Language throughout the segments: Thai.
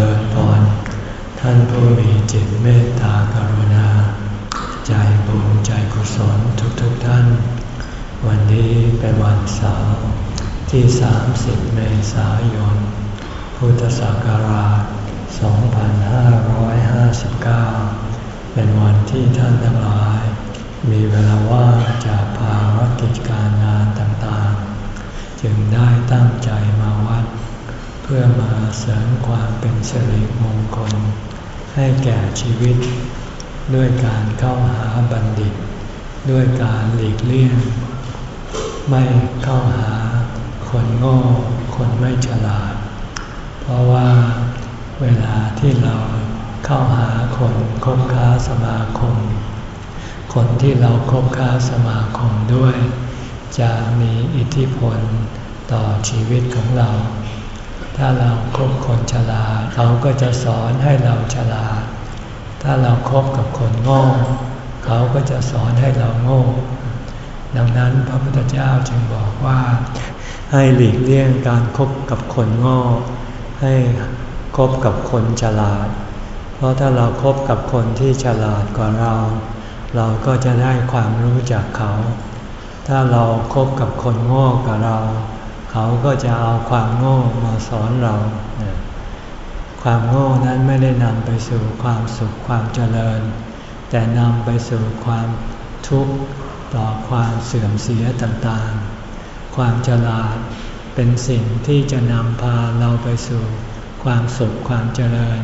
ริญพรท่านผู้มีจิตเมตตากรุณา ใจบุญใจกุศลทุกๆทท่าน วันนี้เป็นวันเสาร์ที่ 30 เมษายน พุทธศักราช 2559 เป็นวันที่ท่านทั้งหลาย มีเวลาว่างจากภารกิจการงานต่างๆ จึงได้ตั้งใจมาวัด พื่อมาเสริมความเป็นสิริมงคล ให้แก่ชีวิต ด้วยการเข้าหาบัณฑิต ด้วยการหลีกเลี่ยง ไม่เข้าหาคนโง่ คนไม่ฉลาด เพราะว่าเวลาที่เราเข้าหาคนคบค้าสมาคม คนที่เราคบค้าสมาคมด้วย จะมีอิทธิพลต่อชีวิตของเรา ถ้าเราคบคนฉลาดเขาก็จะสอนให้เราฉลาด ถ้าเราครบกับคนโง่เขาก็จะสอนให้เราโง่ ดังนั้นพระพุทธเจ้าจึงบอกว่า ให้หลีกเลี่ยงการครบกับคนโง่ ให้คบกับคนฉลาด เพราะถ้าเราครบกับคนที่ฉลาดกว่าเรา เราก็จะได้ความรู้จากเขา ถ้าเราครบกับคนโง่กว่าเรา เขาก็จะเอาความโง่มาสอนเรา ความโง่นั้นไม่ได้นำไปสู่ความสุขความเจริญ แต่นำไปสู่ความทุกข์ต่อความเสื่อมเสียต่างๆ ความฉลาดเป็นสิ่งที่จะนำพาเราไปสู่ความสุขความเจริญ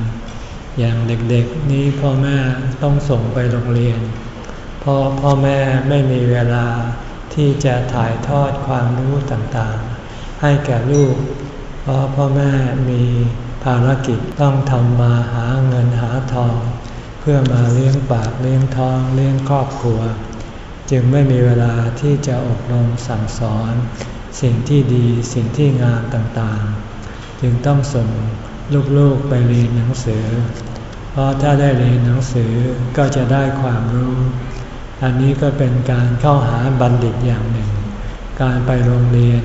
อย่างเด็กๆนี้พ่อแม่ต้องส่งไปโรงเรียน เพราะพ่อแม่ไม่มีเวลาที่จะถ่ายทอดความรู้ต่างๆ ให้แก่ลูก เพราะพ่อแม่มีภารกิจต้องทำมาหาเงินหาทอง เพื่อมาเลี้ยงปากเลี้ยงท้องเลี้ยงครอบครัว จึงไม่มีเวลาที่จะอบรมสั่งสอน สิ่งที่ดีสิ่งที่งามต่างๆ จึงต้องส่งลูกๆไปเรียนหนังสือ เพราะถ้าได้เรียนหนังสือก็จะได้ความรู้ อันนี้ก็เป็นการเข้าหาบัณฑิตอย่างหนึ่ง การไปโรงเรียน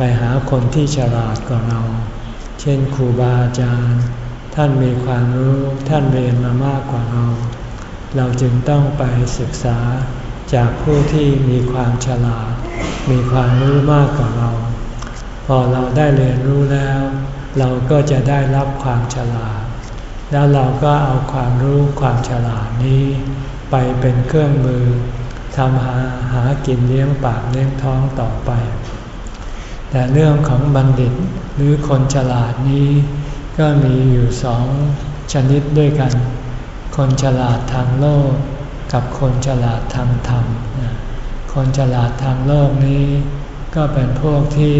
ไปหาคนที่ฉลาดกว่าเรา เช่นครูบาอาจารย์ ท่านมีความรู้ท่านเรียนมามากกว่าเรา เราจึงต้องไปศึกษาจากผู้ที่มีความฉลาด มีความรู้มากกว่าเรา พอเราได้เรียนรู้แล้ว เราก็จะได้รับความฉลาด แล้วเราก็เอาความรู้ความฉลาดนี้ ไปเป็นเครื่องมือทำหาหากินเลี้ยงปากเลี้ยงท้องต่อไป แต่เรื่องของบัณฑิตหรือคนฉลาดนี้ ก็มีอยู่สองชนิดด้วยกัน คนฉลาดทางโลก กับคนฉลาดทางธรรม คนฉลาดทางโลกนี้ ก็เป็นพวกที่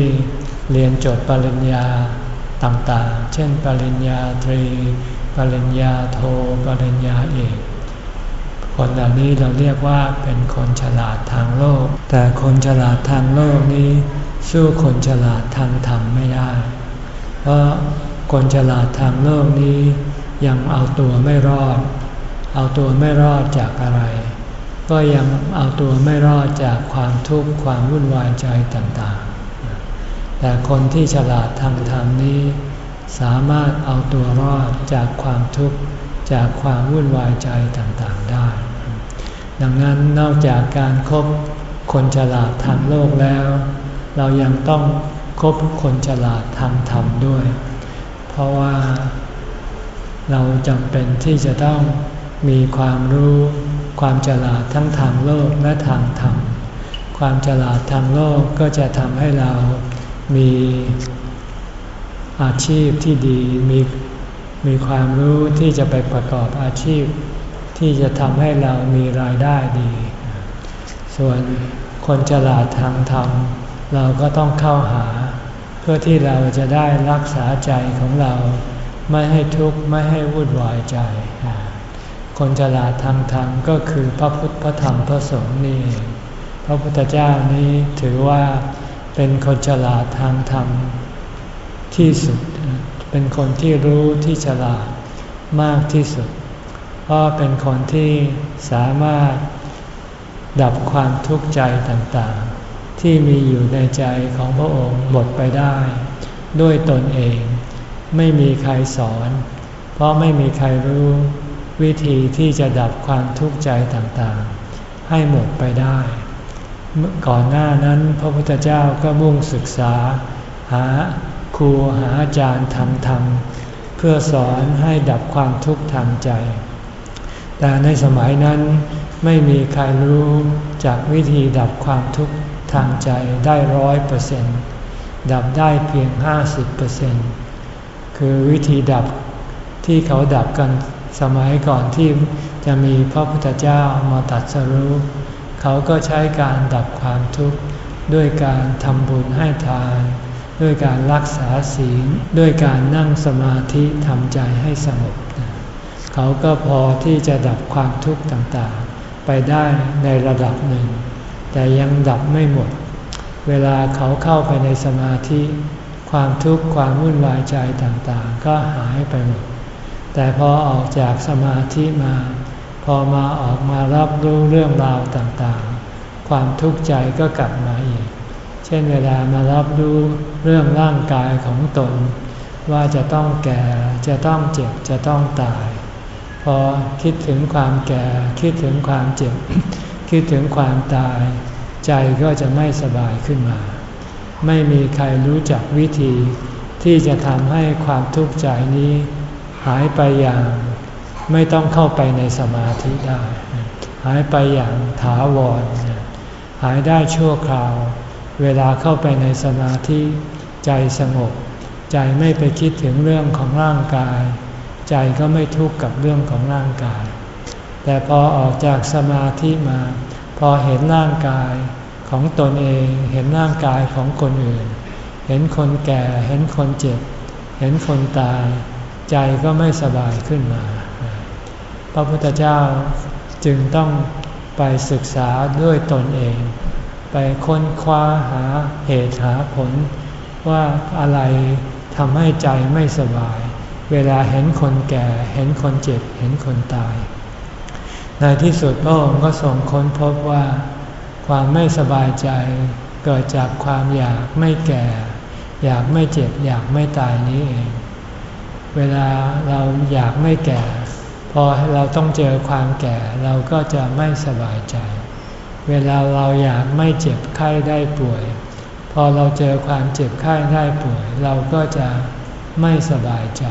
เรียนจบปริญญาต่างๆ เช่น ปริญญาตรี ปริญญาโท ปริญญาเอก คนเหล่านี้เราเรียกว่าเป็นคนฉลาดทางโลก แต่คนฉลาดทางโลกนี้ สู้คนฉลาดทางธรรมไม่ได้ เพราะคนฉลาดทางโลกนี้ยังเอาตัวไม่รอด เอาตัวไม่รอดจากอะไร ก็ยังเอาตัวไม่รอดจากความทุกข์ความวุ่นวายใจต่างๆ แต่คนที่ฉลาดทางธรรมนี้ สามารถเอาตัวรอดจากความทุกข์จากความวุ่นวายใจต่างๆได้ ดังนั้นนอกจากการครบคนฉลาดทางโลกแล้ว เรายังต้องคบคนฉลาดทางธรรมด้วย เพราะว่าเราจำเป็นที่จะต้องมีความรู้ความฉลาดทั้งทางโลกและทางธรรม ความฉลาดทางโลกก็จะทำให้เรามีอาชีพที่ดีมีมีความรู้ที่จะไปประกอบอาชีพ ที่จะทำให้เรามีรายได้ดี ส่วนคนฉลาดทางธรรม เราก็ต้องเข้าหา เพื่อที่เราจะได้รักษาใจของเรา ไม่ให้ทุกข์ไม่ให้วุ่นวายใจ คนฉลาดทางธรรมก็คือพระพุทธพระธรรมพระสงฆ์นี่ พระพุทธเจ้านี้ถือว่าเป็นคนฉลาดทางธรรมที่สุด เป็นคนที่รู้ที่ฉลาดมากที่สุด เพราะเป็นคนที่สามารถดับความทุกข์ใจต่าง ที่มีอยู่ในใจของพระองค์หมดไปได้ ด้วยตนเอง ไม่มีใครสอน เพราะไม่มีใครรู้วิธีที่จะดับความทุกข์ใจต่างๆ ให้หมดไปได้ ก่อนหน้านั้นพระพุทธเจ้าก็มุ่งศึกษา หาครูหาอาจารย์ทำธรรมเพื่อสอนให้ดับความทุกข์ทางใจ แต่ในสมัยนั้นไม่มีใครรู้จากวิธีดับความทุกข์ ทางใจได้ร้อยเปอร์เซ็นต์ดับได้เพียงห้าสิบเปอร์เซ็นต์คือวิธีดับที่เขาดับกันสมัยก่อนที่จะมีพระพุทธเจ้ามาตัดสรู้เขาก็ใช้การดับความทุกข์ด้วยการทำบุญให้ทาน ด้วยการรักษาศีล ด้วยการนั่งสมาธิทำใจให้สงบเขาก็พอที่จะดับความทุกข์ต่างๆ ไปได้ในระดับหนึ่ง แต่ยังดับไม่หมด เวลาเขาเข้าไปในสมาธิ ความทุกข์ความวุ่นวายใจต่างๆ ก็หายไปหมด แต่พอออกจากสมาธิมา พอมาออกมารับรู้เรื่องราวต่างๆ ความทุกข์ใจก็กลับมาอีก เช่นเวลามารับรู้เรื่องร่างกายของตน ว่าจะต้องแก่ จะต้องเจ็บ จะต้องตาย พอคิดถึงความแก่ คิดถึงความเจ็บคิดถึงความตาย ใจก็จะไม่สบายขึ้นมา ไม่มีใครรู้จักวิธีที่จะทำให้ความทุกข์ใจนี้หายไปอย่างไม่ต้องเข้าไปในสมาธิได้ หายไปอย่างถาวร หายได้ชั่วคราว เวลาเข้าไปในสมาธิใจสงบ ใจไม่ไปคิดถึงเรื่องของร่างกาย ใจก็ไม่ทุกข์กับเรื่องของร่างกาย แต่พอออกจากสมาธิมา พอเห็นร่างกายของตนเอง เห็นร่างกายของคนอื่น เห็นคนแก่ เห็นคนเจ็บ เห็นคนตาย ใจก็ไม่สบายขึ้นมา พระพุทธเจ้าจึงต้องไปศึกษาด้วยตนเอง ไปค้นคว้าหาเหตุหาผล ว่าอะไรทำให้ใจไม่สบาย เวลาเห็นคนแก่ เห็นคนเจ็บ เห็นคนตาย ในที่สุดพระองค์ก็ทรงค้นพบว่า ความไม่สบายใจเกิดจากความอยากไม่แก่ อยากไม่เจ็บ อยากไม่ตายนี้เอง เวลาเราอยากไม่แก่ พอเราต้องเจอความแก่ เราก็จะไม่สบายใจ เวลาเราอยากไม่เจ็บไข้ได้ป่วย พอเราเจอความเจ็บไข้ได้ป่วย เราก็จะไม่สบายใจ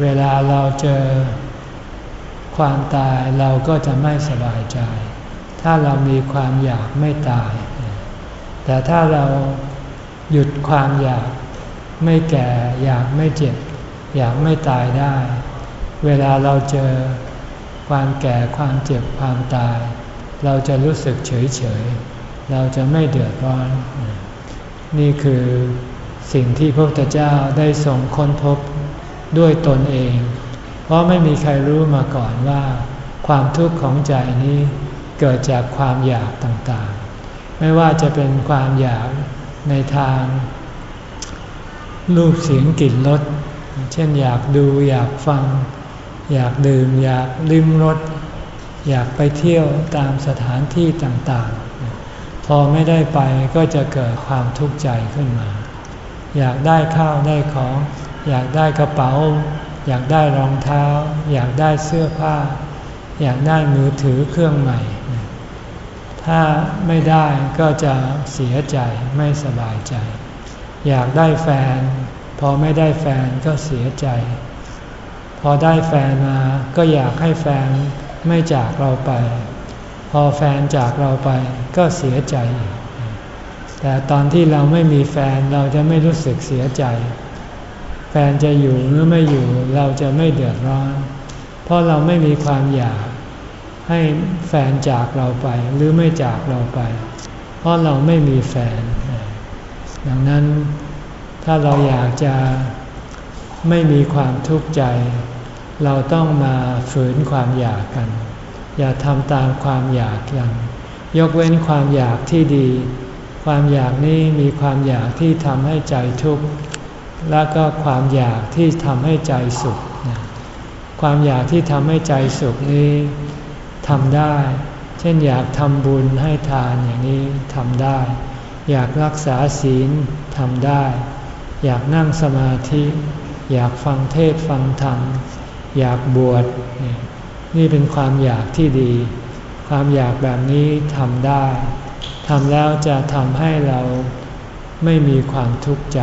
เวลาเราเจอ ความตายเราก็จะไม่สบายใจ ถ้าเรามีความอยากไม่ตาย แต่ถ้าเราหยุดความอยากไม่แก่ อยากไม่เจ็บ อยากไม่ตายได้ เวลาเราเจอความแก่ความเจ็บความตาย เราจะรู้สึกเฉยเฉยเราจะไม่เดือดร้อน นี่คือสิ่งที่พระพุทธเจ้าได้ทรงค้นพบด้วยตนเอง เพราะไม่มีใครรู้มาก่อนว่า ความทุกข์ของใจนี้เกิดจากความอยากต่างๆ ไม่ว่าจะเป็นความอยากในทาง รูปเสียงกลิ่นรส เช่นอยากดูอยากฟัง อยากดื่ม อยากลิ้มรส อยากไปเที่ยวตามสถานที่ต่างๆ พอไม่ได้ไปก็จะเกิดความทุกข์ใจขึ้นมา อยากได้ข้าวได้ของ อยากได้กระเป๋า อยากได้รองเท้า อยากได้เสื้อผ้า อยากได้มือถือเครื่องใหม่ ถ้าไม่ได้ก็จะเสียใจไม่สบายใจ อยากได้แฟน พอไม่ได้แฟนก็เสียใจ พอได้แฟนมาก็อยากให้แฟนไม่จากเราไป พอแฟนจากเราไปก็เสียใจ แต่ตอนที่เราไม่มีแฟนเราจะไม่รู้สึกเสียใจ แฟนจะอยู่หรือไม่อยู่เราจะไม่เดือดร้อน เพราะเราไม่มีความอยากให้แฟนจากเราไปหรือไม่จากเราไป เพราะเราไม่มีแฟน ดังนั้นถ้าเราอยากจะไม่มีความทุกข์ใจ เราต้องมาฝืนความอยากกัน อย่าทำตามความอยากกันยกเว้นความอยากที่ดี ความอยากนี้มีความอยากที่ทำให้ใจทุกข์ แล้วก็ความอยากที่ทำให้ใจสุข ความอยากที่ทำให้ใจสุขนี้ทำได้ เช่นอยากทำบุญให้ทานอย่างนี้ทำได้ อยากรักษาศีลทำได้ อยากนั่งสมาธิ อยากฟังเทศฟังธรรม อยากบวช นี่เป็นความอยากที่ดี ความอยากแบบนี้ทำได้ทำแล้วจะทำให้เราไม่มีความทุกข์ใจ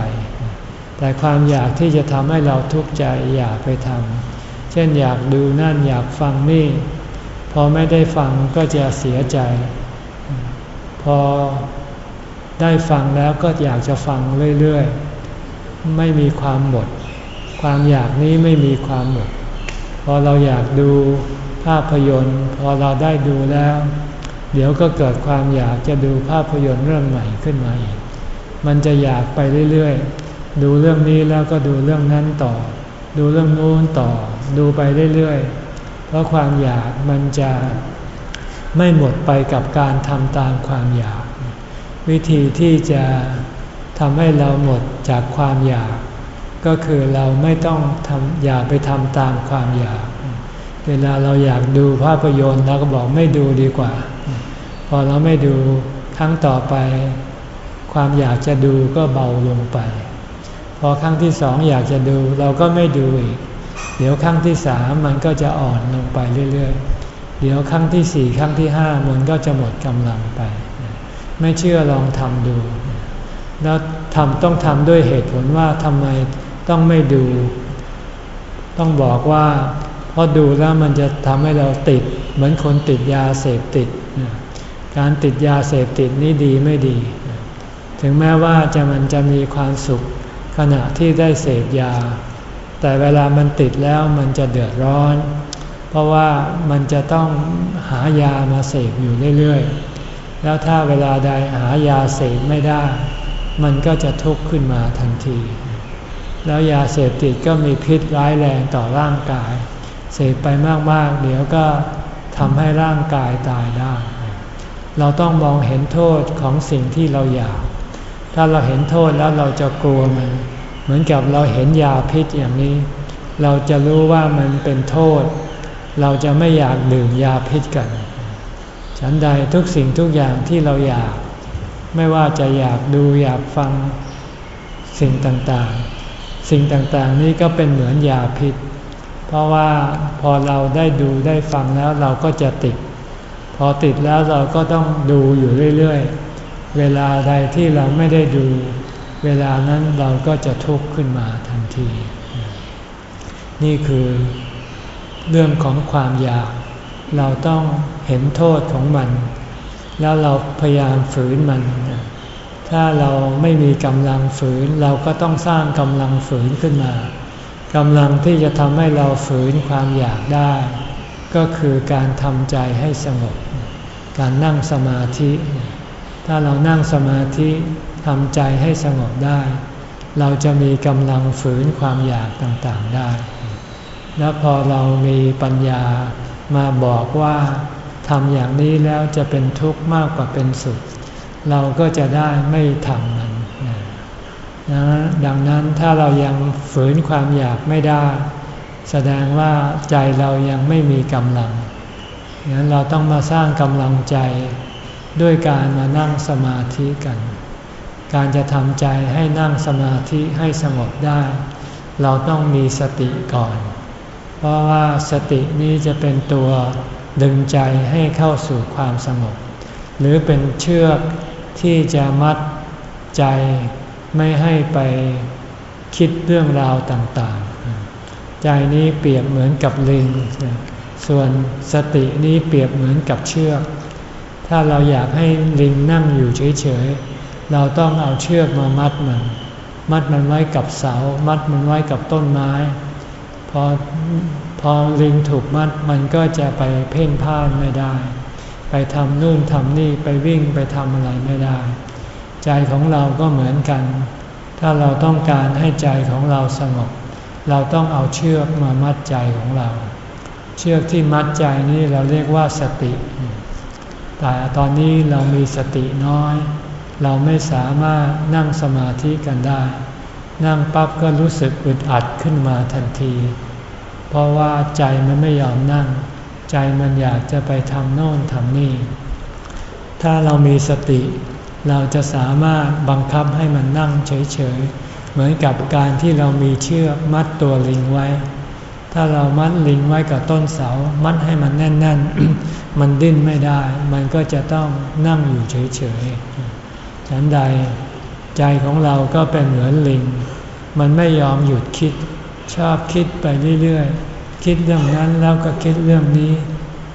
แต่ความอยากที่จะทำให้เราทุกข์ใจอยากไปทำเช่นอยากดูนั่นอยากฟังนี่ พอไม่ได้ฟังก็จะเสียใจ พอได้ฟังแล้วก็อยากจะฟังเรื่อยๆ ไม่มีความหมด ความอยากนี้ไม่มีความหมด พอเราอยากดูภาพยนตร์ พอเราได้ดูแล้ว เดี๋ยวก็เกิดความอยากจะดูภาพยนตร์เรื่องใหม่ขึ้นมาอีก มันจะอยากไปเรื่อยๆ ดูเรื่องนี้แล้วก็ดูเรื่องนั้นต่อ ดูเรื่องนู้นต่อ ดูไปเรื่อยๆ เพราะความอยากมันจะไม่หมดไปกับการทำตามความอยาก วิธีที่จะทำให้เราหมดจากความอยาก ก็คือเราไม่ต้องทำอย่าไปทำตามความอยาก เวลาเราอยากดูภาพยนตร์เราก็บอกไม่ดูดีกว่า พอเราไม่ดูครั้งต่อไป ความอยากจะดูก็เบาลงไป อครั้งที่สองอยากจะดูเราก็ไม่ดูอีก เดี๋ยวครั้งที่สามมันก็จะอ่อนลงไปเรื่อยๆ เดี๋ยวครั้งที่สี่ครั้งที่ห้ามันก็จะหมดกำลังไป ไม่เชื่อลองทำดู แล้วทำต้องทำด้วยเหตุผลว่าทำไมต้องไม่ดู ต้องบอกว่าพอดูแล้วมันจะทำให้เราติด เหมือนคนติดยาเสพติด การติดยาเสพติดนี่ดีไม่ดี ถึงแม้ว่าจะมันจะมีความสุข ขณะที่ได้เสพยา แต่เวลามันติดแล้วมันจะเดือดร้อน เพราะว่ามันจะต้องหายามาเสพอยู่เรื่อยๆ แล้วถ้าเวลาใดหายาเสพไม่ได้ มันก็จะทุกข์ขึ้นมาทันที แล้วยาเสพติดก็มีพิษร้ายแรงต่อร่างกาย เสพไปมากๆ เดี๋ยวก็ทำให้ร่างกายตายได้ เราต้องมองเห็นโทษของสิ่งที่เราอยาก ถ้าเราเห็นโทษแล้วเราจะกลัวมัน เหมือนกับเราเห็นยาพิษอย่างนี้ เราจะรู้ว่ามันเป็นโทษ เราจะไม่อยากดื่มยาพิษกัน ฉันใดทุกสิ่งทุกอย่างที่เราอยาก ไม่ว่าจะอยากดูอยากฟังสิ่งต่างๆ สิ่งต่างๆนี้ก็เป็นเหมือนยาพิษ เพราะว่าพอเราได้ดูได้ฟังแล้วเราก็จะติด พอติดแล้วเราก็ต้องดูอยู่เรื่อยๆ เวลาใดที่เราไม่ได้ดู เวลานั้นเราก็จะทุกข์ขึ้นมาทันที นี่คือเรื่องของความอยาก เราต้องเห็นโทษของมัน แล้วเราพยายามฝืนมัน ถ้าเราไม่มีกำลังฝืน เราก็ต้องสร้างกำลังฝืนขึ้นมากำลังที่จะทำให้เราฝืนความอยากได้ ก็คือการทำใจให้สงบ การนั่งสมาธิ ถ้าเรานั่งสมาธิทำใจให้สงบได้ เราจะมีกำลังฝืนความอยากต่างๆได้ แล้วพอเรามีปัญญามาบอกว่าทำอย่างนี้แล้วจะเป็นทุกข์มากกว่าเป็นสุข เราก็จะได้ไม่ทำมันนะดังนั้นถ้าเรายังฝืนความอยากไม่ได้ แสดงว่าใจเรายังไม่มีกำลังงั้นเราต้องมาสร้างกำลังใจ ด้วยการมานั่งสมาธิกัน การจะทำใจให้นั่งสมาธิให้สงบได้ เราต้องมีสติก่อน เพราะว่าสตินี้จะเป็นตัวดึงใจให้เข้าสู่ความสงบ หรือเป็นเชือกที่จะมัดใจไม่ให้ไปคิดเรื่องราวต่างๆ ใจนี้เปรียบเหมือนกับลิง ส่วนสตินี้เปรียบเหมือนกับเชือก ถ้าเราอยากให้ลิงนั่งอยู่เฉยๆ เราต้องเอาเชือกมามัดมัน มัดมันไว้กับเสา มัดมันไว้กับต้นไม้ พอพอลิงถูกมัดมันก็จะไปเพ่นพ่านไม่ได้ ไปทำนู่นทำนี่ไปวิ่งไปทำอะไรไม่ได้ ใจของเราก็เหมือนกัน ถ้าเราต้องการให้ใจของเราสงบ เราต้องเอาเชือกมามัดใจของเรา เชือกที่มัดใจนี้เราเรียกว่าสติ แต่ตอนนี้เรามีสติน้อย เราไม่สามารถนั่งสมาธิกันได้ นั่งปั๊บก็รู้สึกอึดอัดขึ้นมาทันที เพราะว่าใจมันไม่ยอมนั่ง ใจมันอยากจะไปทำโน่นทำนี่ ถ้าเรามีสติ เราจะสามารถบังคับให้มันนั่งเฉยๆ เหมือนกับการที่เรามีเชือกมัดตัวลิงไว้ ถ้าเรามัดลิงไว้กับต้นเสา มัดให้มันแน่น ๆ มันดิ้นไม่ได้ มันก็จะต้องนั่งอยู่เฉยๆฉันใดใจของเราก็เป็นเหมือนลิง มันไม่ยอมหยุดคิด ชอบคิดไปเรื่อยๆ คิดเรื่องนั้นแล้วก็คิดเรื่องนี้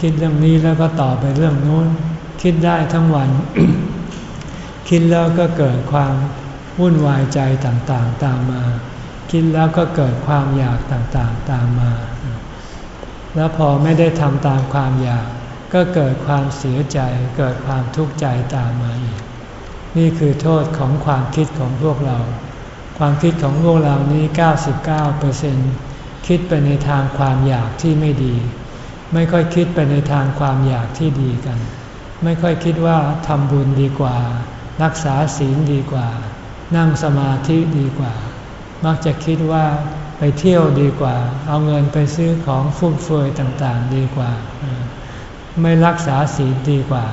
คิดเรื่องนี้แล้วก็ต่อไปเรื่องโน้น คิดได้ทั้งวัน คิดแล้วก็เกิดความวุ่นวายใจต่างๆ ตามมา คิดแล้วก็เกิดความอยากต่างๆตามมา แล้วพอไม่ได้ทำตามความอยาก ก็เกิดความเสียใจ เกิดความทุกข์ใจตามมาอีก นี่คือโทษของความคิดของพวกเรา ความคิดของพวกเรานี้ 99%คิดไปในทางความอยากที่ไม่ดี ไม่ค่อยคิดไปในทางความอยากที่ดีกัน ไม่ค่อยคิดว่าทำบุญดีกว่า รักษาศีลดีกว่า นั่งสมาธิดีกว่า มักจะคิดว่าไปเที่ยวดีกว่า เอาเงินไปซื้อของฟุ่มเฟือยต่างๆ ดีกว่า ไม่รักษาศีลดีกว่า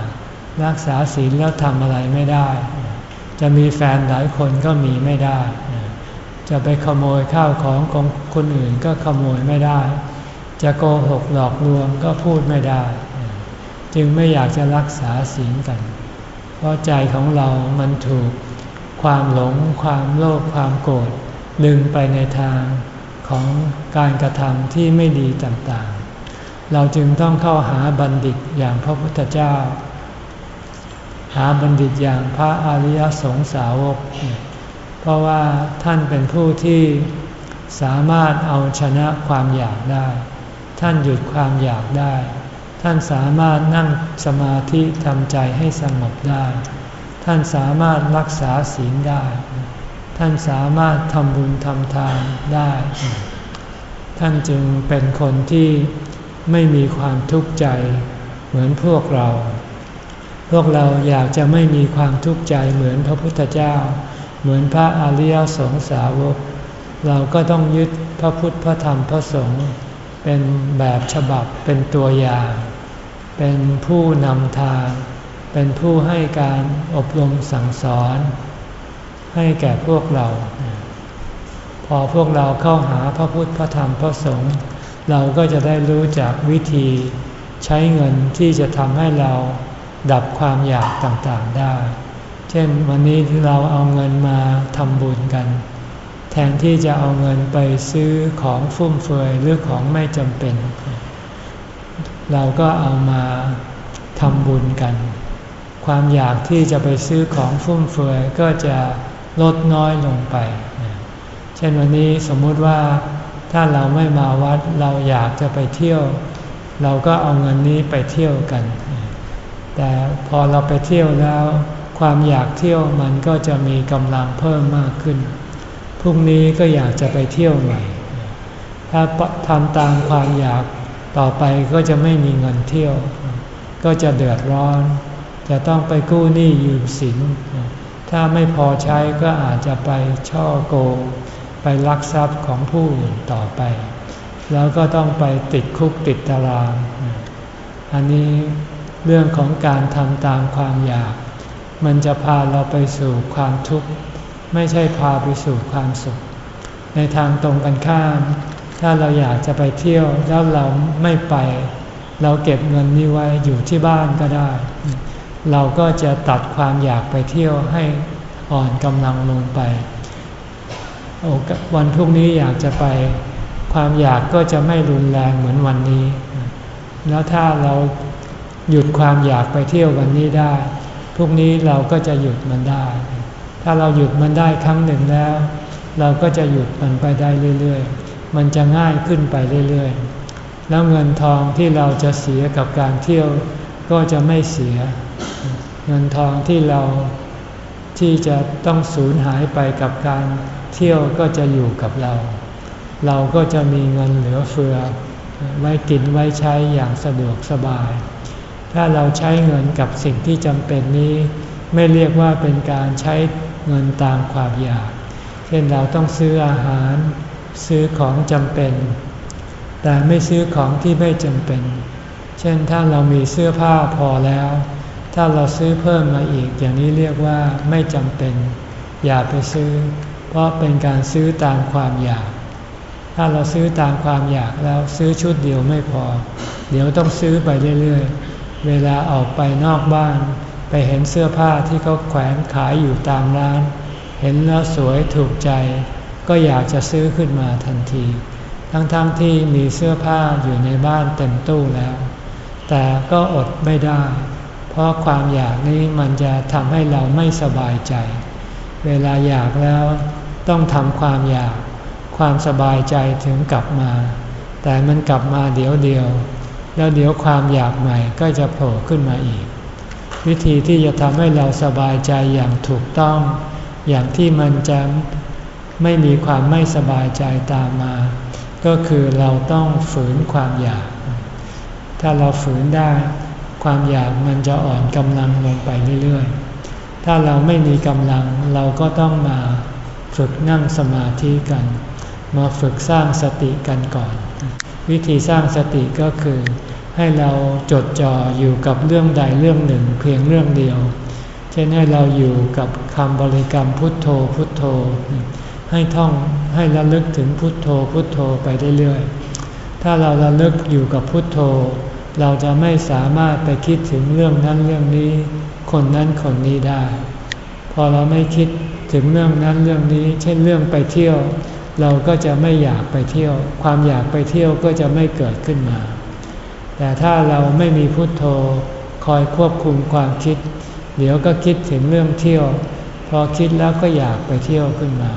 รักษาศีลแล้วทำอะไรไม่ได้ จะมีแฟนหลายคนก็มีไม่ได้ จะไปขโมยข้าวของของคนอื่นก็ขโมยไม่ได้ จะโกหกหลอกลวงก็พูดไม่ได้ จึงไม่อยากจะรักษาศีลกัน เพราะใจของเรามันถูกความหลงความโลภความโกรธ ดึงไปในทางของการกระทำที่ไม่ดีต่างๆ เราจึงต้องเข้าหาบัณฑิตอย่างพระพุทธเจ้า หาบัณฑิตอย่างพระอริยสงสาวก เพราะว่าท่านเป็นผู้ที่สามารถเอาชนะความอยากได้ ท่านหยุดความอยากได้ ท่านสามารถนั่งสมาธิทำใจให้สงบได้ ท่านสามารถรักษาศีลได้ ท่านสามารถทำบุญทำทานได้ ท่านจึงเป็นคนที่ไม่มีความทุกข์ใจเหมือนพวกเรา พวกเราอยากจะไม่มีความทุกข์ใจเหมือนพระพุทธเจ้า เหมือนพระอริยสงสาวก เราก็ต้องยึดพระพุทธพระธรรมพระสงฆ์เป็นแบบฉบับเป็นตัวอย่าง เป็นผู้นำทาง เป็นผู้ให้การอบรมสั่งสอน ให้แก่พวกเรา พอพวกเราเข้าหาพระพุทธพระธรรมพระสงฆ์เราก็จะได้รู้จักวิธีใช้เงินที่จะทำให้เราดับความอยากต่างๆได้ เช่นวันนี้เราเอาเงินมาทำบุญกัน แทนที่จะเอาเงินไปซื้อของฟุ่มเฟือยหรือของไม่จำเป็น เราก็เอามาทำบุญกัน ความอยากที่จะไปซื้อของฟุ่มเฟือยก็จะ ลดน้อยลงไป เช่นวันนี้สมมุติว่าถ้าเราไม่มาวัดเราอยากจะไปเที่ยว เราก็เอาเงินนี้ไปเที่ยวกัน แต่พอเราไปเที่ยวแล้ว ความอยากเที่ยวมันก็จะมีกำลังเพิ่มมากขึ้น พรุ่งนี้ก็อยากจะไปเที่ยวใหม่ ถ้าทำตามความอยากต่อไปก็จะไม่มีเงินเที่ยว ก็จะเดือดร้อน จะต้องไปกู้หนี้ยืมสิน ถ้าไม่พอใช้ก็อาจจะไปช่อโกง ไปลักทรัพย์ของผู้อื่นต่อไป แล้วก็ต้องไปติดคุกติดตาราง อันนี้เรื่องของการทำตามความอยาก มันจะพาเราไปสู่ความทุกข์ ไม่ใช่พาไปสู่ความสุข ในทางตรงกันข้าม ถ้าเราอยากจะไปเที่ยวแล้วเราไม่ไป เราเก็บเงินนี้ไว้อยู่ที่บ้านก็ได้ เราก็จะตัดความอยากไปเที่ยวให้อ่อนกำลังลงไป วันพรุ่งนี้อยากจะไป ความอยากก็จะไม่รุนแรงเหมือนวันนี้ แล้วถ้าเราหยุดความอยากไปเที่ยววันนี้ได้ พรุ่งนี้เราก็จะหยุดมันได้ ถ้าเราหยุดมันได้ครั้งหนึ่งแล้ว เราก็จะหยุดมันไปได้เรื่อยๆ มันจะง่ายขึ้นไปเรื่อยๆ แล้วเงินทองที่เราจะเสียกับการเที่ยวก็จะไม่เสีย เงินทองที่เราที่จะต้องสูญหายไปกับการเที่ยวก็จะอยู่กับเรา เราก็จะมีเงินเหลือเฟือ ไว้กินไว้ใช้อย่างสะดวกสบาย ถ้าเราใช้เงินกับสิ่งที่จำเป็นนี้ ไม่เรียกว่าเป็นการใช้เงินตามความอยาก เช่นเราต้องซื้ออาหาร ซื้อของจำเป็น แต่ไม่ซื้อของที่ไม่จำเป็น เช่นถ้าเรามีเสื้อผ้าพอแล้ว ถ้าเราซื้อเพิ่มมาอีกอย่างนี้เรียกว่าไม่จำเป็น อย่าไปซื้อ เพราะเป็นการซื้อตามความอยาก ถ้าเราซื้อตามความอยากแล้วซื้อชุดเดียวไม่พอ เดี๋ยวต้องซื้อไปเรื่อยๆ เวลาออกไปนอกบ้าน ไปเห็นเสื้อผ้าที่เขาแขวนขายอยู่ตามร้าน เห็นแล้วสวยถูกใจ ก็อยากจะซื้อขึ้นมาทันที ทั้งๆทที่มีเสื้อผ้าอยู่ในบ้านเต็มตู้แล้ว แต่ก็อดไม่ได้ เพราะความอยากนี้มันจะทำให้เราไม่สบายใจ เวลาอยากแล้วต้องทำความอยาก ความสบายใจถึงกลับมา แต่มันกลับมาเดี๋ยวเดียว แล้วเดี๋ยวความอยากใหม่ก็จะโผล่ขึ้นมาอีก วิธีที่จะทำให้เราสบายใจอย่างถูกต้อง อย่างที่มันจะไม่มีความไม่สบายใจตามมา ก็คือเราต้องฝืนความอยาก ถ้าเราฝืนได้ ความอยากมันจะอ่อนกำลังลงไปเรื่อยๆ ถ้าเราไม่มีกำลังเราก็ต้องมาฝึกนั่งสมาธิกัน มาฝึกสร้างสติกันก่อน วิธีสร้างสติก็คือ ให้เราจดจ่ออยู่กับเรื่องใดเรื่องหนึ่งเพียงเรื่องเดียว เช่นให้เราอยู่กับคำบริกรรมพุทโธพุทโธ ให้ท่องให้ระลึกถึงพุทโธพุทโธไปเรื่อยๆ ถ้าเราระลึกอยู่กับพุทโธ เราจะไม่สามารถไปคิดถึงเรื่องนั้นเรื่องนี้ คนนั้นคนนี้ได้ พอเราไม่คิดถึงเรื่องนั้นเรื่องนี้ เช่นเรื่องไปเที่ยว เราก็จะไม่อยากไปเที่ยว ความอยากไปเที่ยวก็จะไม่เกิดขึ้นมา แต่ถ้าเราไม่มีพุทโธคอยควบคุมความคิด เดี๋ยวก็คิดถึงเรื่องเที่ยว พอคิดแล้วก็อยากไปเที่ยวขึ้นมา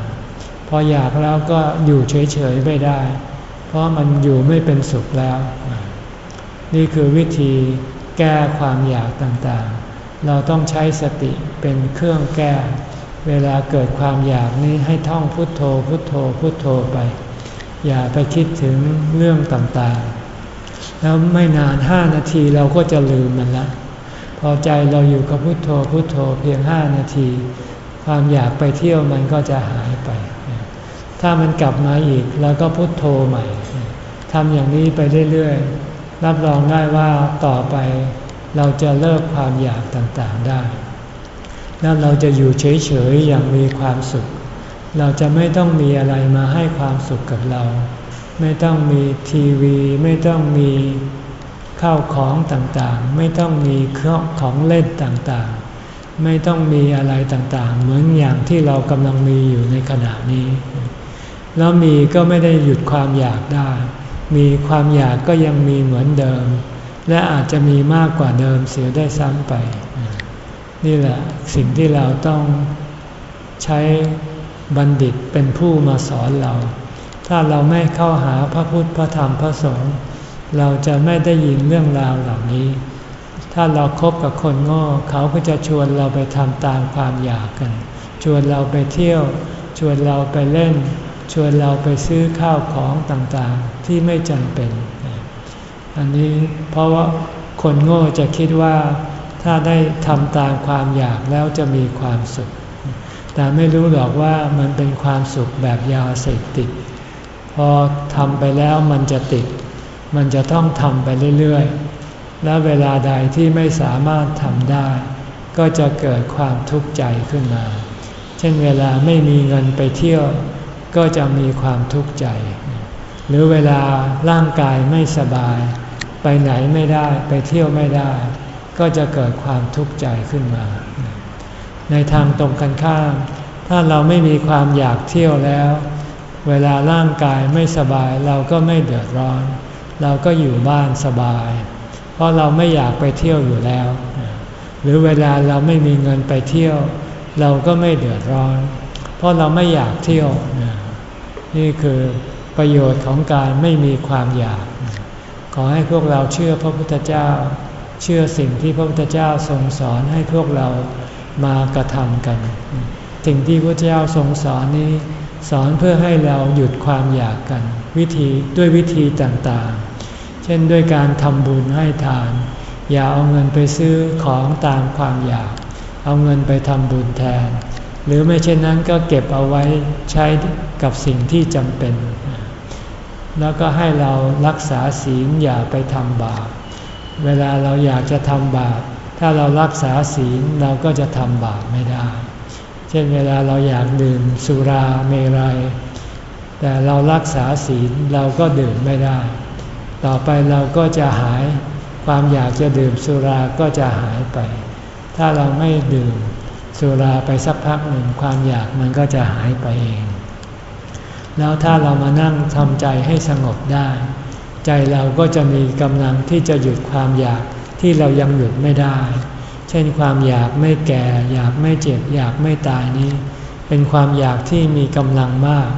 พออยากแล้วก็อยู่เฉยๆไม่ได้ เพราะมันอยู่ไม่เป็นสุขแล้ว นี่คือวิธีแก้ความอยากต่างๆ เราต้องใช้สติเป็นเครื่องแก้ เวลาเกิดความอยากนี้ให้ท่องพุทโธ พุทโธ พุทโธไป อย่าไปคิดถึงเรื่องต่างๆ แล้วไม่นานห้านาทีเราก็จะลืมมันละ พอใจเราอยู่กับพุทโธ พุทโธเพียงห้านาที ความอยากไปเที่ยวมันก็จะหายไป ถ้ามันกลับมาอีกเราก็พุทโธใหม่ทำอย่างนี้ไปเรื่อยๆ รับรองได้ว่าต่อไปเราจะเลิกความอยากต่างๆได้ แล้วเราจะอยู่เฉยๆอย่างมีความสุข เราจะไม่ต้องมีอะไรมาให้ความสุขกับเรา ไม่ต้องมีทีวี ไม่ต้องมีข้าวของต่างๆ ไม่ต้องมีเครื่องของเล่นต่างๆ ไม่ต้องมีอะไรต่างๆ เหมือนอย่างที่เรากำลังมีอยู่ในขณะนี้ แล้วมีก็ไม่ได้หยุดความอยากได้ มีความอยากก็ยังมีเหมือนเดิม และอาจจะมีมากกว่าเดิมเสียได้ซ้ำไป นี่แหละสิ่งที่เราต้องใช้บัณฑิตเป็นผู้มาสอนเรา ถ้าเราไม่เข้าหาพระพุทธพระธรรมพระสงฆ์เราจะไม่ได้ยินเรื่องราวเหล่านี้ ถ้าเราครบกับคนโง่เขาก็จะชวนเราไปทำตามความอยากกัน ชวนเราไปเที่ยว ชวนเราไปเล่น ชวนเราไปซื้อข้าวของต่างๆที่ไม่จำเป็น อันนี้เพราะว่าคนโง่จะคิดว่าถ้าได้ทำตามความอยากแล้วจะมีความสุข แต่ไม่รู้หรอกว่ามันเป็นความสุขแบบยาเสพติด พอทำไปแล้วมันจะติด มันจะต้องทำไปเรื่อยๆ แล้วเวลาใดที่ไม่สามารถทำได้ ก็จะเกิดความทุกข์ใจขึ้นมา เช่นเวลาไม่มีเงินไปเที่ยว ก็จะมีความทุกข์ใจ หรือเวลาร่างกายไม่สบาย ไปไหนไม่ได้ไปเที่ยวไม่ได้ ก็จะเกิดความทุกข์ใจขึ้นมา ในทางตรงกันข้าม ถ้าเราไม่มีความอยากเที่ยวแล้ว เวลาร่างกายไม่สบายเราก็ไม่เดือดร้อน เราก็อยู่บ้านสบาย เพราะเราไม่อยากไปเที่ยวอยู่แล้ว หรือเวลาเราไม่มีเงินไปเที่ยว เราก็ไม่เดือดร้อนเเพราะเราไม่อยากเที่ยว นี่คือประโยชน์ของการไม่มีความอยาก ขอให้พวกเราเชื่อพระพุทธเจ้า เชื่อสิ่งที่พระพุทธเจ้าทรงสอนให้พวกเรามากระทำกัน สิ่งที่พระเจ้าทรงสอนนี้ สอนเพื่อให้เราหยุดความอยากกัน วิธีด้วยวิธีต่างๆ เช่นด้วยการทำบุญให้ทาน อย่าเอาเงินไปซื้อของตามความอยาก เอาเงินไปทำบุญแทน หรือไม่เช่นนั้นก็เก็บเอาไว้ใช้กับสิ่งที่จำเป็น แล้วก็ให้เรารักษาศีลอย่าไปทำบาป เวลาเราอยากจะทำบาป ถ้าเรารักษาศีลเราก็จะทำบาปไม่ได้ เช่นเวลาเราอยากดื่มสุราเมรัย แต่เรารักษาศีลเราก็ดื่มไม่ได้ ต่อไปเราก็จะหายความอยากจะดื่มสุราก็จะหายไป ถ้าเราไม่ดื่ม สุราไปสักพักหนึ่งความอยากมันก็จะหายไปเอง แล้วถ้าเรามานั่งทำใจให้สงบได้ ใจเราก็จะมีกำลังที่จะหยุดความอยากที่เรายังหยุดไม่ได้ เช่นความอยากไม่แก่ อยากไม่เจ็บ อยากไม่ตายนี้ เป็นความอยากที่มีกำลังมาก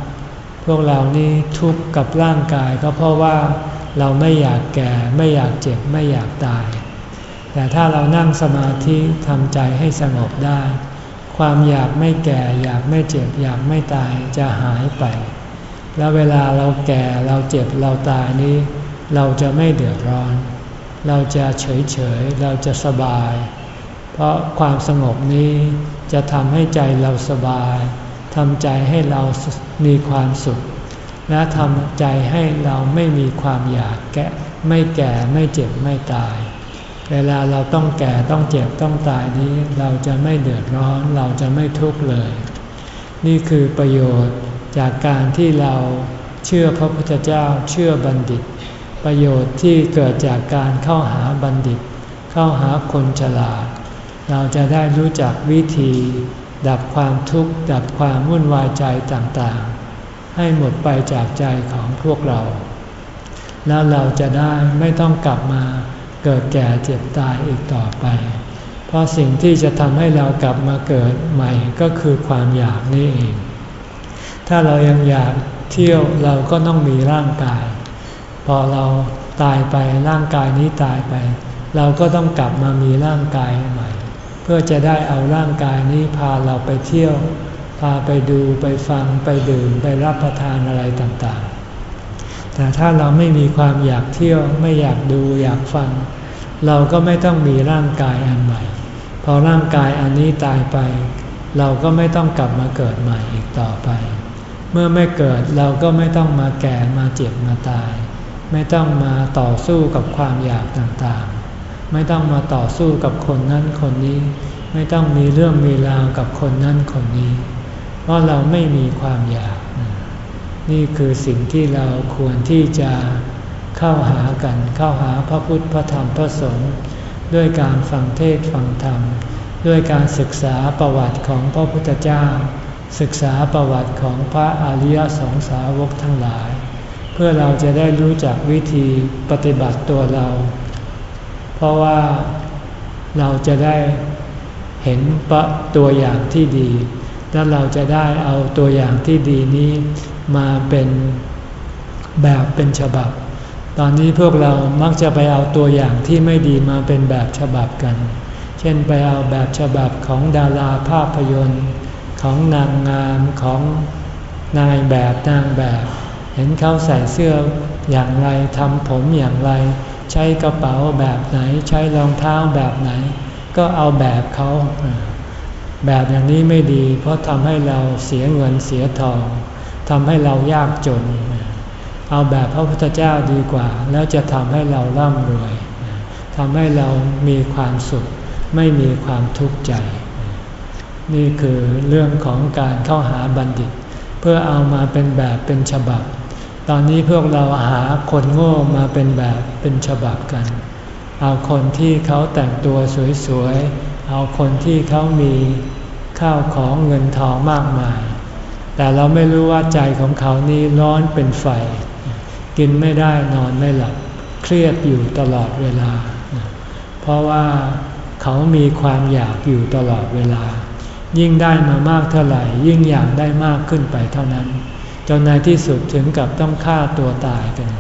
พวกเรานี่ทุกข์กับร่างกายก็เพราะว่าเราไม่อยากแก่ ไม่อยากเจ็บ ไม่อยากตาย แต่ถ้าเรานั่งสมาธิทำใจให้สงบได้ ความอยากไม่แก่อยากไม่เจ็บอยากไม่ตายจะหายไป แล้วเวลาเราแก่เราเจ็บเราตายนี้ เราจะไม่เดือดร้อน เราจะเฉยเฉยเราจะสบาย เพราะความสงบนี้จะทำให้ใจเราสบายทำใจให้เรามีความสุข และทำใจให้เราไม่มีความอยากแกะไม่แก่ไม่เจ็บไม่ตาย เวลาเราต้องแก่ต้องเจ็บต้องตายนี้ เราจะไม่เดือดร้อนเราจะไม่ทุกข์เลย นี่คือประโยชน์จากการที่เราเชื่อพระพุทธเจ้าเชื่อบัณฑิต ประโยชน์ที่เกิดจากการเข้าหาบัณฑิต เข้าหาคนฉลาด เราจะได้รู้จักวิธี ดับความทุกข์ดับความวุ่นวายใจต่างๆ ให้หมดไปจากใจของพวกเรา แล้วเราจะได้ไม่ต้องกลับมา เกิดแก่เจ็บตายอีกต่อไป เพราะสิ่งที่จะทำให้เรากลับมาเกิดใหม่ก็คือความอยากนี่เอง ถ้าเรายังอยากเที่ยวเราก็ต้องมีร่างกาย พอเราตายไปร่างกายนี้ตายไป เราก็ต้องกลับมามีร่างกายใหม่ เพื่อจะได้เอาร่างกายนี้พาเราไปเที่ยว พาไปดูไปฟังไปดื่มไปรับประทานอะไรต่าง แต่ถ้าเราไม่มีความอยากเที่ยวไม่อยากดูอยากฟัง เราก็ไม่ต้องมีร่างกายอันใหม่ พอร่างกายอันนี้ตายไป เราก็ไม่ต้องกลับมาเกิดใหม่อีกต่อไป เมื่อไม่เกิดเราก็ไม่ต้องมาแก่มาเจ็บมาตาย ไม่ต้องมาต่อสู้กับความอยากต่างๆ ไม่ต้องมาต่อสู้กับคนนั้นคนนี้ ไม่ต้องมีเรื่องมีราวกับคนนั้นคนนี้ เพราะเราไม่มีความอยาก นี่คือสิ่งที่เราควรที่จะเข้าหากันเข้าหาพระพุทธพระธรรมพระสงฆ์ด้วยการฟังเทศฟังธรรม ด้วยการศึกษาประวัติของพระพุทธเจ้า ศึกษาประวัติของพระอริยสงสาวกทั้งหลาย เพื่อเราจะได้รู้จักวิธีปฏิบัติตัวเรา เพราะว่าเราจะได้เห็นปะตัวอย่างที่ดี แล้วเราจะได้เอาตัวอย่างที่ดีนี้ มาเป็นแบบเป็นฉบับ ตอนนี้พวกเรามักจะไปเอาตัวอย่างที่ไม่ดีมาเป็นแบบฉบับกัน เช่นไปเอาแบบฉบับของดาราภาพยนตร์ของนางงามของนายแบบนางแบบ เห็นเขาใส่เสื้ออย่างไรทำผมอย่างไร ใช้กระเป๋าแบบไหน ใช้รองเท้าแบบไหน ก็เอาแบบเขาแบบอย่างนี้ไม่ดี เพราะทำให้เราเสียเงินเสียทอง ทำให้เรายากจน เอาแบบพระพุทธเจ้าดีกว่า แล้วจะทำให้เราร่ำรวยทำให้เรามีความสุข ไม่มีความทุกข์ใจ นี่คือเรื่องของการเข้าหาบัณฑิต เพื่อเอามาเป็นแบบเป็นฉบับ ตอนนี้พวกเราหาคนโง่มาเป็นแบบเป็นฉบับกัน เอาคนที่เขาแต่งตัวสวยๆ เอาคนที่เขามีข้าวของเงินทองมากมาย แต่เราไม่รู้ว่าใจของเขานี้ร้อนเป็นไฟ กินไม่ได้นอนไม่หลับ เครียดอยู่ตลอดเวลา เพราะว่าเขามีความอยากอยู่ตลอดเวลา ยิ่งได้มามากเท่าไหร่ ยิ่งอยากได้มากขึ้นไปเท่านั้น จนในที่สุดถึงกับต้องฆ่าตัวตายกัน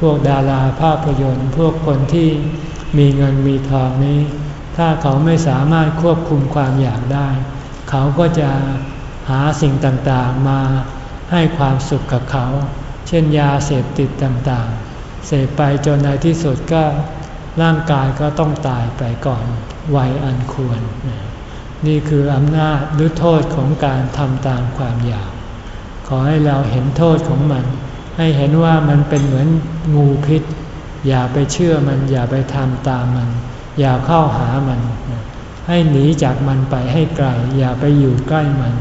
พวกดาราภาพยนตร์พวกคนที่มีเงินมีทองนี้ ถ้าเขาไม่สามารถควบคุมความอยากได้ เขาก็จะ หาสิ่งต่างๆมาให้ความสุขกับเขา เช่นยาเสพติดต่างๆ เสพไปจนในที่สุดก็ร่างกายก็ต้องตายไปก่อนวัยอันควร นี่คืออำนาจหรือโทษของการทำตามความอยาก ขอให้เราเห็นโทษของมัน ให้เห็นว่ามันเป็นเหมือนงูพิษ อย่าไปเชื่อมัน อย่าไปทำตามมัน อย่าเข้าหามัน ให้หนีจากมันไปให้ไกล อย่าไปอยู่ใกล้มัน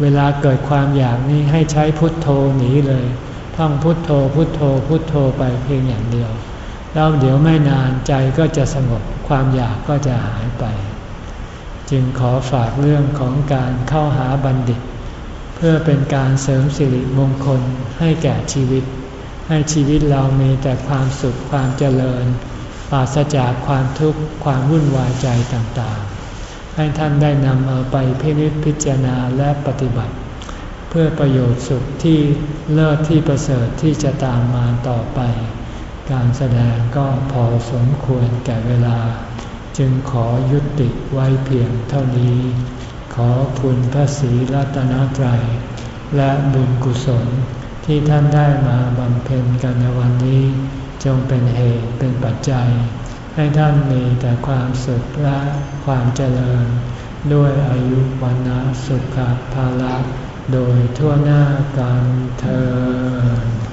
เวลาเกิดความอยากนี้ให้ใช้พุทโธหนีเลย ท่องพุทโธพุทโธพุทโธไปเพียงอย่างเดียว แล้วเดี๋ยวไม่นานใจก็จะสงบความอยากก็จะหายไป จึงขอฝากเรื่องของการเข้าหาบัณฑิต เพื่อเป็นการเสริมสิริมงคลให้แก่ชีวิต ให้ชีวิตเรามีแต่ความสุขความเจริญปราศจากความทุกข์ความวุ่นวายใจต่างๆ ให้ท่านได้นำเอาไปพิจิตพิจารณาและปฏิบัติ เพื่อประโยชน์สุขที่เลิศที่ประเสริฐที่จะตามมาต่อไป การแสดงก็พอสมควรแก่เวลา จึงขอยุติไว้เพียงเท่านี้ ขอคุณพระศรีรัตนตรัย และบุญกุศลที่ท่านได้มาบำเพ็ญกันในวันนี้ จงเป็นเหตุเป็นปัจจัย ให้ท่านมีแต่ความสุขและความเจริญ ด้วยอายุวันนะสุขภาละโดยทั่วหน้ากันเธอ